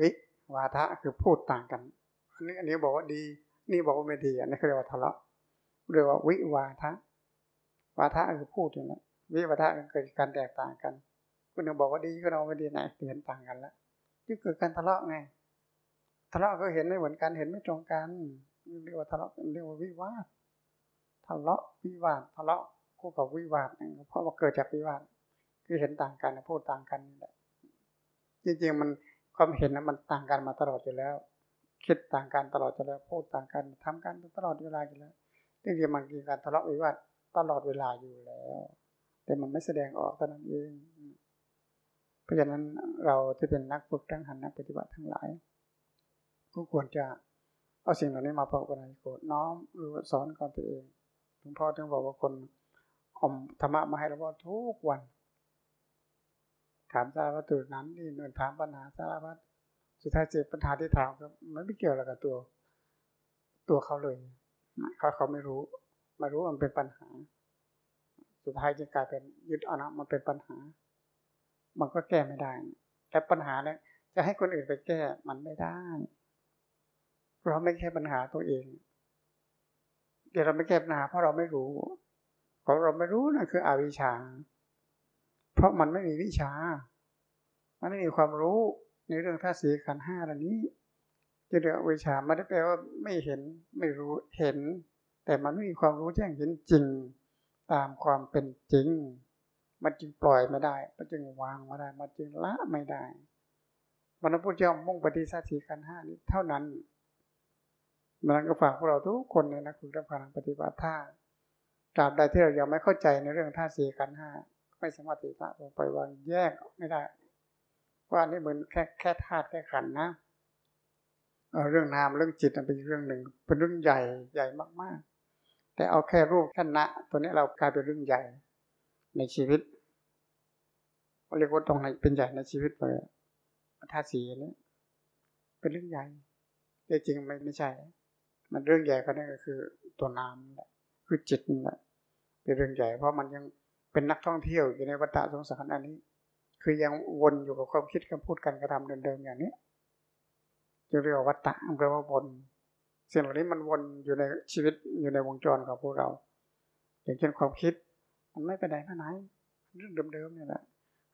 วิวาทะคือพูดต่างกันอันนี้อันนี้บอกว่าดี นี่บอกว่าไม่ดีอันนี้เรียกว่าทะเลาะเรียกว่าวิวาทะวาทะคือพูดอย่างนี้ วิวาทะเกิดการแตกต่างกัน คุณนึงบอกว่าดีก็เราไม่ดีไหนเห็นต่างกันแล้วที่เกิดการทะเลาะไง ทะเลาะก็เห็นไม่เหมือนกันเห็นไม่ตรงกันเรียกว่าทะเลาะเรียกว่าวิวาททะเลาะวิวาททะเลาะคู่กับวิวาทเพราะว่าเกิดจากวิวาทคือเห็นต่างกันพูดต่างกันนี่แหละจริงๆมันความเห็นนะมันต่างกันมาตลอดอยู่แล้ว คิดต่างกันตลอดอยู่แล้วพูดต่างกันทำกันตลอดเวลาอยู่แล้วจริงๆมันมีการทะเลาะวิวาทตลอดเวลาอยู่แล้ว แต่มันไม่แสดงออกเท่านั้นเองราะฉะนั้นเราที่เป็นนักฝึกทั้งหันนักปฏิบัติทั้งหลายก็ควรจะเอาสิ่งเหล่านี้มาประกอบในโกดน้อมหรือสอนก่อนตัวเองหลวงพ่อถึงบอกว่าคนอมธรรมะมาให้เราว่าทุกวัน ถามสารพัดตุนั้นนี่หน่วยถามปัญหาสารพัดสุดท้ายเจอปัญหาที่ถามก็มันไม่เกี่ยวอะไรกับตัว ตัวเขาเลยเขาเขาไม่รู้ไม่รู้มันเป็นปัญหา สุดท้ายจะกลายเป็นยึดเอานะมันเป็นปัญหา มันก็แก้ไม่ได้แต่ปัญหาเนี่ยจะให้คนอื่นไปแก้มันไม่ได้เพราะไม่ใช่ปัญหาตัวเอง เดี๋ยวเราไม่แก้ปัญหาเพราะเราไม่รู้เพราะเราไม่รู้นั่นคืออวิชชา เพราะมันไม่มีวิชา มันไม่มีความรู้ในเรื่องท่าสีขันห้าเหล่านี้จะเรียกวิชาไม่ได้แปลว่าไม่เห็นไม่รู้เห็น แต่มันไม่มีความรู้แจ้งเห็นจริง ตามความเป็นจริง มันจึงปล่อยไม่ได้ มันจึงวางไม่ได้ มันจึงละไม่ได้มรรพุทธเจ้ามุ่งปฏิสัติขันห้านี้เท่านั้นมันก็ฝากพวกเราทุกคนเลยนะคุณรับการปฏิบัติท่าตราบใดที่เรายังไม่เข้าใจในเรื่องท่าสี่ขันห้าไม่สามารถที่จะลงไปวางแยกไม่ได้ ว่านี่เหมือนแค่แค่ธาตุแค่ขันนะเรื่องนามเรื่องจิตเป็นเรื่องหนึ่ง เป็นเรื่องใหญ่ใหญ่มากๆ แต่เอาแค่รูปแค่นะตัวนี้เรากลายเป็นเรื่องใหญ่ในชีวิตเรียกว่าตรงไหนเป็นใหญ่ในชีวิตเลยธาสีนี้เป็นเรื่องใหญ่แต่จริงไม่ไม่ใช่ มันเรื่องใหญ่ก็นั่นก็คือตัวนามแหละคือจิตนั่แหละเป็นเรื่องใหญ่ เพราะมันยังเป็นนักท่องเที่ยวอยู่ในวัฏสงสารอันนี้ คือยังวนอยู่กับความคิดคำพูดการกระทำเดิมๆอย่างนี้จะเรียกว่าวัฏฏะแปลว่าวน สิ่งเหล่านี้มันวนอยู่ในชีวิตอยู่ในวงจรของพวกเรา อย่างเช่นความคิด มันไม่ไปไหนมาไหน เรื่องเดิมๆเนี่ยแหละ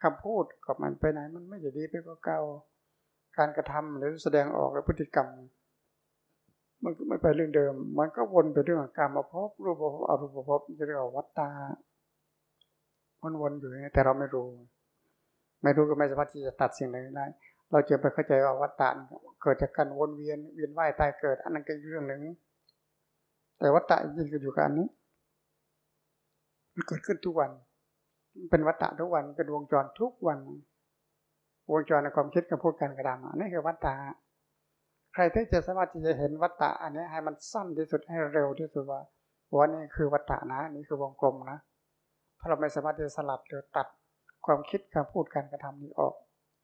คำพูดกับมันไปไหน มันไม่จะดีไปก็เก่าการกระทำหรือแสดงออกและพฤติกรรม มันก็ไม่ไปเรื่องเดิม มันก็วนไปเรื่องการมาพบรูปภพอรูปภพจะเรียกว่าวัฏฏะมันวนอยู่แต่เราไม่รู้ ไม่รู้ก็ไม่สามารถที่จะตัดสิ่งใดได้ เราจะไปเข้าใจว่าวัฏฏะเกิดจากการวนเวียนเวียนว่ายตายเกิด อันนั้นก็เรื่องหนึ่ง แต่วัฏฏะจริงก็อยู่กับอันนี้ มันเกิดขึ้นทุกวัน เป็นวัฏฏะทุกวันเป็นวงจรทุกวัน วงจรในความคิดกับพูดกันกระดามนี่คือวัฏฏะใครที่จะสามารถที่จะเห็นวัฏฏะอันนี้ให้มันสั้นที่สุดให้เร็วที่สุดว่าว่านี่คือวัฏฏะนะนี่คือวงกลมนะถ้าเราไม่สามารถจะสลัดหรือตัดความคิดการพูดการกระทำนี้ออก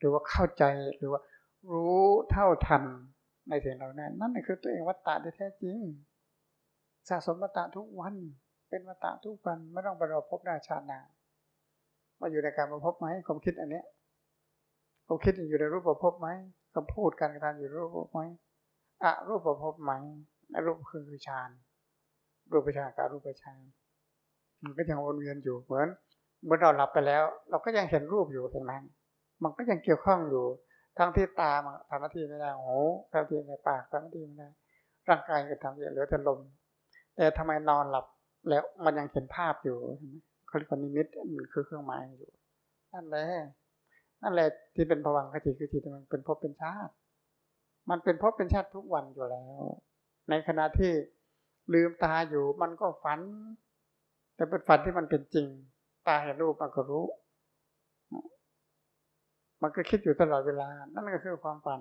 หรือว่าเข้าใจหรือว่ารู้เท่าทันในสิ่งเหล่านั้น นั่นคือตัวเองวัตตะที่แท้จริง สะสมวัตตะทุกวัน เป็นวัตตะทุกวันไม่ต้องไปรอพบได้ชาติหน้าว่าอยู่ในการมาพบไหมความคิดอันเนี้ยความคิดอยู่ในรูปประพบไหมคำพูดการกระทำอยู่ในรูปประพบไหมอะรูปประพบไหมรูปคือฌานรูปฌานกับรูปฌานมันก็ยังวนเวียนอยู่เหมือนเมื่อเราหลับไปแล้ว เราก็ยังเห็นรูปอยู่เห็นไหม มันก็ยังเกี่ยวข้องอยู่ ทั้งที่ตาทำหน้าที่ไม่ได้หูทำหน้าที่ในปากทำหน้าที่ไม่ได้ ร่างกายก็ทำเหลือแต่ลม แต่ทำไมนอนหลับแล้วมันยังเห็นภาพอยู่เขาเรียกว่านิมิตมันคือเครื่องหมายอยู่ นั่นแหละ นั่นแหละที่เป็นผวังคติคือจิตมันเป็นภพเป็นชาติ มันเป็นภพเป็นชาติทุกวันอยู่แล้ว ในขณะที่ลืมตาอยู่มันก็ฝัน แต่เป็นฝันที่มันเป็นจริง ตาเห็นรูปมันก็รู้ มันก็คิดอยู่ตลอดเวลา นั่นก็คือความฝัน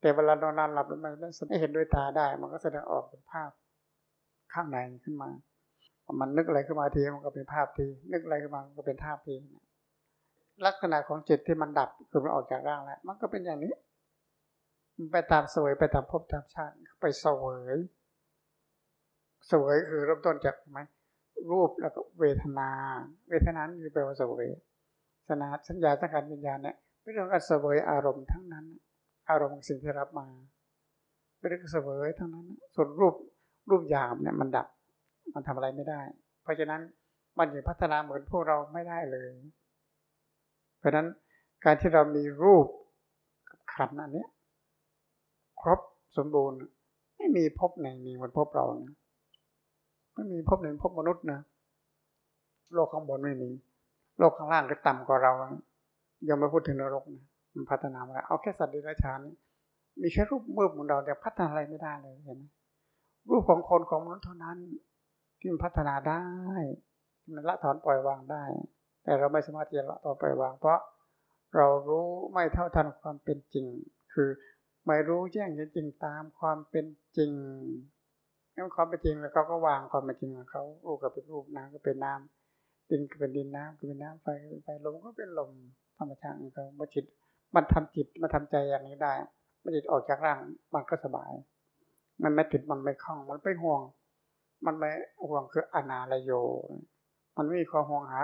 แต่เวลานอนหลับมันไม่เห็นด้วยตาได้ มันก็แสดงออกเป็นภาพข้างในขึ้นมา มันนึกอะไรขึ้นมาทีมันก็เป็นภาพที นึกอะไรขึ้นมามันก็เป็นภาพที ลักษณะของจิตที่มันดับคือมันออกจากร่างแล้ว มันก็เป็นอย่างนี้ มันไปตามสวยไปตามภพตามชาติ ไปเสวยเสวยคือเริ่มต้นจากไหมรูปแล้วก็เวทนา เวทนาคือแปลว่าเสวยสนาสัญญาสังขารวิญญาณเนี่ย เป็นเรื่องการเสวยอารมณ์ทั้งนั้น อารมณ์สิ่งที่รับมา เป็นเรื่องเสวยทั้งนั้น ส่วนรูปรูปหยาบเนี่ยมันดับ มันทำอะไรไม่ได้ เพราะฉะนั้นมันยังพัฒนาเหมือนพวกเราไม่ได้เลย เพราะฉะนั้นการที่เรามีรูปขันอันนี้ครบสมบูรณ์ ไม่มีพบไหนมีเหมือนพบเรานะไม่มีพบไหนพบมนุษย์นะโลกข้างบนไม่มี โลกข้างล่างก็ต่ำกว่าเรา ยังไม่พูดถึงนรกนะมันพัฒนามาแล้วเอาแค่สัตว์เดรัจฉานมีแค่รูปมือของเราแต่พัฒนาอะไรไม่ได้เลยเห็นไหมรูปของคนของมนุษย์เท่านั้น ที่มันพัฒนาได้มันละถอนปล่อยวางได้ แต่เราไม่สามารถจะละถอนปล่อยวาง เพราะเรารู้ไม่เท่าทันความเป็นจริง คือไม่รู้แจ้งจริงตามความเป็นจริงนั่นความเป็นจริงแล้วเขาก็วางความเป็นจริงของเขารูปก็เป็นรูปน้ำก็เป็นน้ำดินก็เป็นดินน้ำก็เป็นน้ำไฟก็เป็นไฟลมก็เป็นลม ธรรมชาติของเขาจิตมันทำจิตมาทำใจอย่างนี้ได้มื่อจิตออกจากร่างมันก็สบาย มันไม่ติดมันไม่คล้อง มันไม่ห่วง มันไม่ห่วงคืออนาลโย มันไม่มีความห่วงหา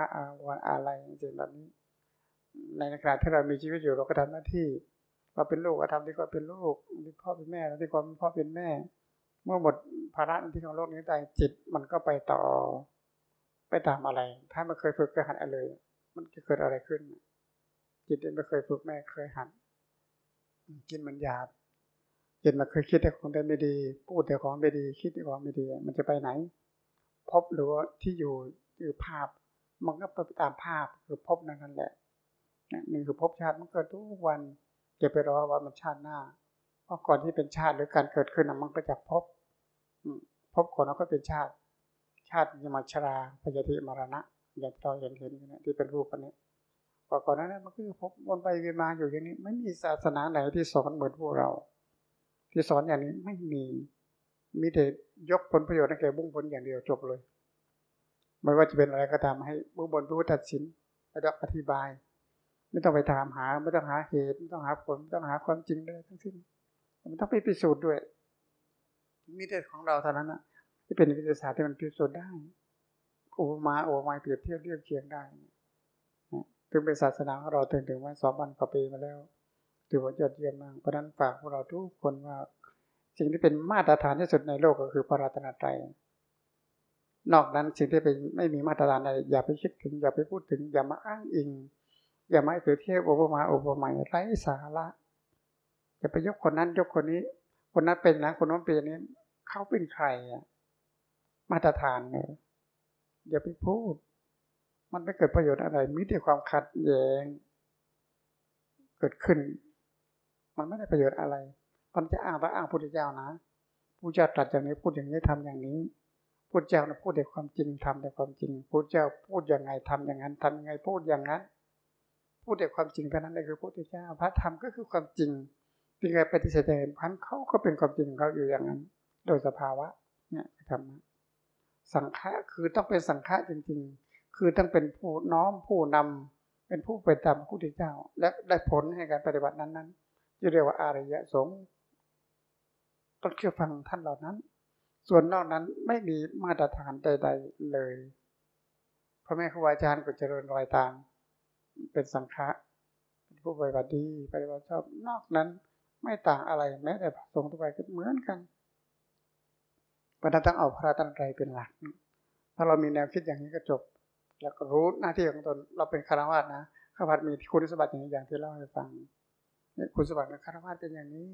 วันอะไรสิ่งแบบนี้ ในขณะที่เรามีชีวิตอยู่เราก็ทำหน้าที่ เราเป็นลูกก็ทำที่ควาเป็นลูกที่พ่อเป็นแม่ที่ความเป็นพ่อเป็นแม่ เมื่อหมดภาระที่ของโลกนี้ใจจิตมันก็ไปต่อไปตามอะไร ถ้าไม่เคยฝึกเคยหัดอะไรเลยมันจะเกิดอะไรขึ้น จิตไม่เคยฝึกไม่เคยหัดกินมันหยาบจิตมันเคยคิดแต่ของไม่ดี พูดแต่ของไม่ดี คิดแต่ของไม่ดี มันจะไปไหน พบหรือว่าที่อยู่คือภาพ มันก็ไปตามภาพคือพบนั่นนั่นแหละนี่คือพบชาติมันเกิดทุกวันจะไปรอว่ามันชาติหน้าเพราะก่อนที่เป็นชาติหรือการเกิดขึ้นมันก็จะพบพบก่อนแล้วก็เป็นชาติ ชาติยมชราพยาธิมรณะอย่างเราเห็นเห็นที่เป็นรูปอันนี้ ก่อนนั้นมันก็คือพบวนไปเวียนมาอยู่อย่างนี้ ไม่มีศาสนาไหนที่สอนเหมือนพวกเรา ที่สอนอย่างนี้ไม่มี มีแต่ยกผลประโยชน์ให้แก่บุ้งผลอย่างเดียวจบเลย ไม่ว่าจะเป็นอะไรก็ตามให้บุ้งบนผู้ตัดสินไม่ต้องอธิบาย ไม่ต้องไปถามหา ไม่ต้องหาเหตุไม่ต้องหาผลไม่ต้องหาความจริงเลยทั้งสิ้นมันต้องไปพิสูจน์ด้วย มีแต่ของเราเท่านั้นนะที่เป็นวิทยาศาสตร์ที่มันพิสูจน์ได้โอมาโอมาเปรียบเทียบเรียบเคียงได้ ถึงเป็นศาสนาของเราถึงถึงว่าสองพันกว่าปีมาแล้วถือว่ายอดเยี่ยมมากเพราะนั้นฝากพวกเราทุกคนว่า สิ่งที่เป็นมาตรฐานที่สุดในโลกก็คือพระรัตนตรัยนอกนั้นสิ่งที่เป็นไม่มีมาตรฐานอะไรอย่าไปคิดถึงอย่าไปพูดถึง อย่ามาอ้างอิง อย่ามาเปรียบเทียบโอปมาโอปมยไร้สาระอย่าไปยกคนนั้นยกคนนี้ คนนั้นเป็นนะคนนั้นเป็นนี้เขาเป็นใครอะมาตรฐานเนี่ยอย่าไปพูด มันไม่เกิดประโยชน์อะไร มีแต่ความขัดแย้ง เกิดขึ้น มันไม่ได้ประโยชน์อะไร มันจะอ้างต่อ้างพุทธเจ้านะพุทธเจ้าตรัสอย่างนี้พูดอย่างนี้ทำอย่างนี้พุทธเจ้าพูดแต่ความจริงทำแต่ความจริงพุทธเจ้าพูดยังไงทำอย่างนั้นทำยังไงพูดอย่างนั้น พูดแต่ความจริงเท่านั้นเลยคือพุทธเจ้า พระธรรมก็คือความจริงที่ใครปฏิเสธเห็นพันเขาก็เป็นความจริงเขาอยู่อย่างนั้น โดยสภาวะเนี่ยธรรมะสังฆะคือต้องเป็นสังฆะจริงๆ คือต้องเป็นผู้น้อมผู้นำเป็นผู้ไปตามพระพุทธเจ้า และได้ผลให้การปฏิบัตินั้นๆจะเรียกว่าอริยสงฆ์ต้องเชื่อฟังท่านเหล่านั้น ส่วนนอกนั้นไม่มีมาตรฐานใด ๆเลยพระแม่ครูอาจารย์ก็เจริญรอยตาม เป็นสังฆะเป็นผู้ปฏิบัติดีปฏิบัติชอบนอกนั้นไม่ต่างอะไรแม้แต่พระสงฆ์ทั่วไปก็เหมือนกันเพราะนั้นต้องเอาพระตันใจเป็นหลัก ถ้าเรามีแนวคิดอย่างนี้ก็จบ แล้วก็รู้หน้าที่ของตนเราเป็นคารวะนะข้าพัดมีคุณสมบัติอย่างอย่างที่เล่าให้ฟังคุณสมบัติของคารวะเป็นอย่างนี้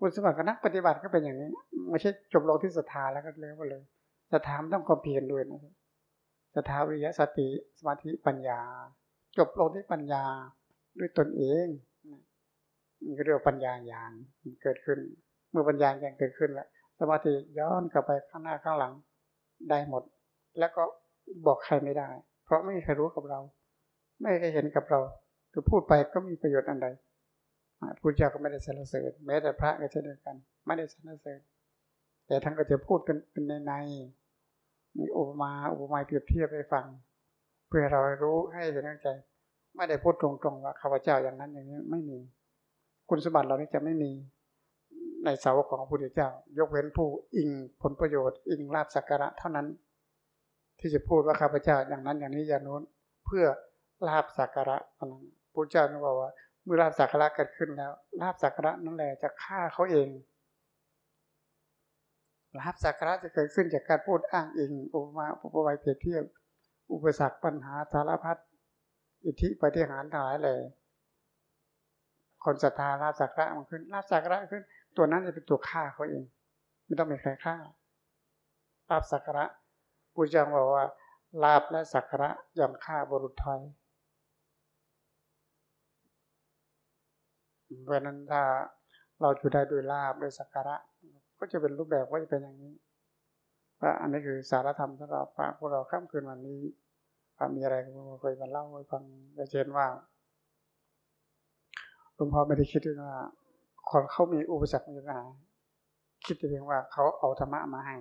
คุณสมบัติของนักปฏิบัติก็เป็นอย่างนี้ไม่ใช่จบลงที่ศรัทธาแล้วก็เลี้ยว่าเลยศรัทธาต้องความเพียรด้วยนะศรัทธาวิริยะสติสมาธิปัญญา จบลงที่ปัญญาด้วยตนเองนี่ก็เรียกปัญญาญาณเกิดขึ้น เมื่อปัญญาญาณเกิดขึ้นแล้วสมาธิย้อนกลับไปข้างหน้าข้างหลังได้หมด แล้วก็ บอกใครไม่ได้ เพราะไม่มีใครรู้กับเรา ไม่เคยเห็นกับเราคือพูดไปก็มีประโยชน์อันใดพูดเจ้าก็ไม่ได้สรรเสริญแม้แต่พระก็เช่นเดียวกัน ไม่ได้สรรเสริญแต่ท่านก็จะพูดเป็นเป็นในในมีอุปมาอุปมาเปรียบเทียบให้ฟัง เพื่อเรารู้ให้เห็นใจ ไม่ได้พูดตรงๆว่าข้าพเจ้าอย่างนั้นอย่างนี้ไม่มี คุณสมบัติเรานี้จะไม่มีในสาวกของพระพุทธเจ้า ยกเว้นผู้อิงผลประโยชน์ อิงลาบสักการะเท่านั้น ที่จะพูดว่าข้าพเจ้าอย่างนั้นอย่างนี้อย่างโน้นเพื่อลาบสักการะนั้นพระเจ้าก็บอกว่า เมื่อลาบสักการะเกิดขึ้นแล้วลาบสักการะนั่นแหละจะฆ่าเขาเองลาบสักการะจะเกิดขึ้นจากการพูดอ้างอิงอุปมาอุปไว้เปรียบเทียบอุปสรรคปัญหาสารพัดอิทธิปฏิหารทั้งหลายเลยคนศรัทธาลาบสักการะมันขึ้นลาบสักการะขึ้น ตัวนั้นจะเป็นตัวฆ่าเขาเอง ไม่ต้องมีใครฆ่าลาบสักการะ พุทธเจ้าบอกว่า ลาบและสักระย่อมฆ่าบุรุษถอยเพราะนั้นถ้าเราอยู่ได้ด้วยลาบด้วยสักการะ ก็จะเป็นรูปแบบว่าจะเป็นอย่างนี้ว่าอันนี้คือสารธรรมสำหรับพวกเราข้ามคืนวันนี้มีอะไรก็เคยมาเล่าให้ฟังเช่นว่าหลวงพ่อไม่ได้คิดว่าคนเขามีอุปสรรคมีปัญหาคิดเพียงว่าเขาเอาธรรมะมาให้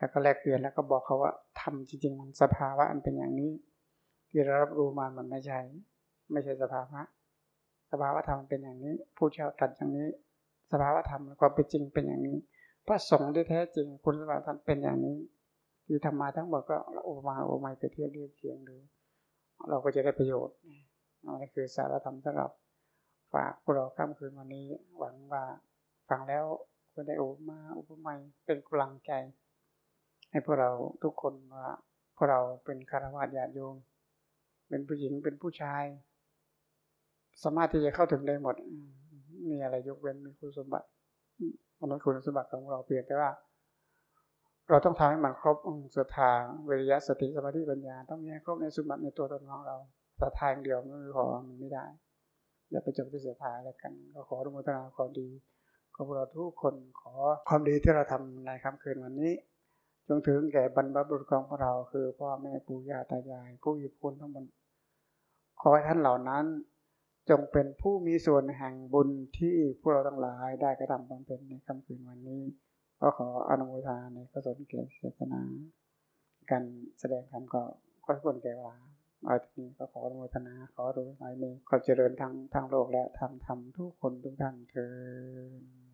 แล้วก็แลกเปลี่ยนแล้วก็บอกเขาว่าทำจริงๆมันสภาวะอันเป็นอย่างนี้ที่เรารับรู้มามันไม่ใช่ ไม่ใช่สภาวะ สภาวะธรรมเป็นอย่างนี้ ผู้เชี่ยวชาญอย่างนี้ สภาวะธรรมความเป็นจริงเป็นอย่างนี้พระสงฆ์ที่แท้จริงคุณสมบัติท่านเป็นอย่างนี้ ที่ทำมาทั้งหมดก็โอมาโอไมไปเที่ยวเรียบเคียงดูเราก็จะได้ประโยชน์นี่คือสารธรรมสำหรับฝากพวกเราค่ำคืนวันนี้ หวังว่าฟังแล้วก็ได้โอมาอุปมาเป็นกำลังใจ ให้พวกเราทุกคนว่าพวกเราเป็นคารวะญาติโยม เป็นผู้หญิงเป็นผู้ชาย สามารถที่จะเข้าถึงได้หมด มีอะไรยกเว้นมีคุณสมบัติมนุษย์คุณสมบัติของเราเปลี่ยนแต่ว่า เราต้องทำให้มันครบศรัทธาวิริยะสติสมาธิปัญญา ต้องมีให้ครบในสมบัติในตัวตนของเราศรัทธาอย่างเดียวไม่พอมันไม่ได้อย่าไปจบที่ศรัทธาอะไรกัน ก็ขออนุโมทนาความดีของเราทุกคนขอความดีที่เราทำในค่ำคืนวันนี้ จงถึงแก่บรรพบุรุษของเรา คือพ่อแม่ปู่ย่าตายาย ผู้มีคุณทั้งหมดขอให้ท่านเหล่านั้นจงเป็นผู้มีส่วนแห่งบุญที่พวกเราทั้งหลายได้กระทำบำเพ็ญในค่ำคืนวันนี้ ก็ขออนุโมทนาในกุศลเกียรติเสนาการแสดงธรรมก็ก็ควรแก่เวลาอาทีนี้ก็ขออนุโมทนาขอรู้หน่อยมีความเจริญทางทางโลกและทางธรรมทุกคนทุกท่านเถิด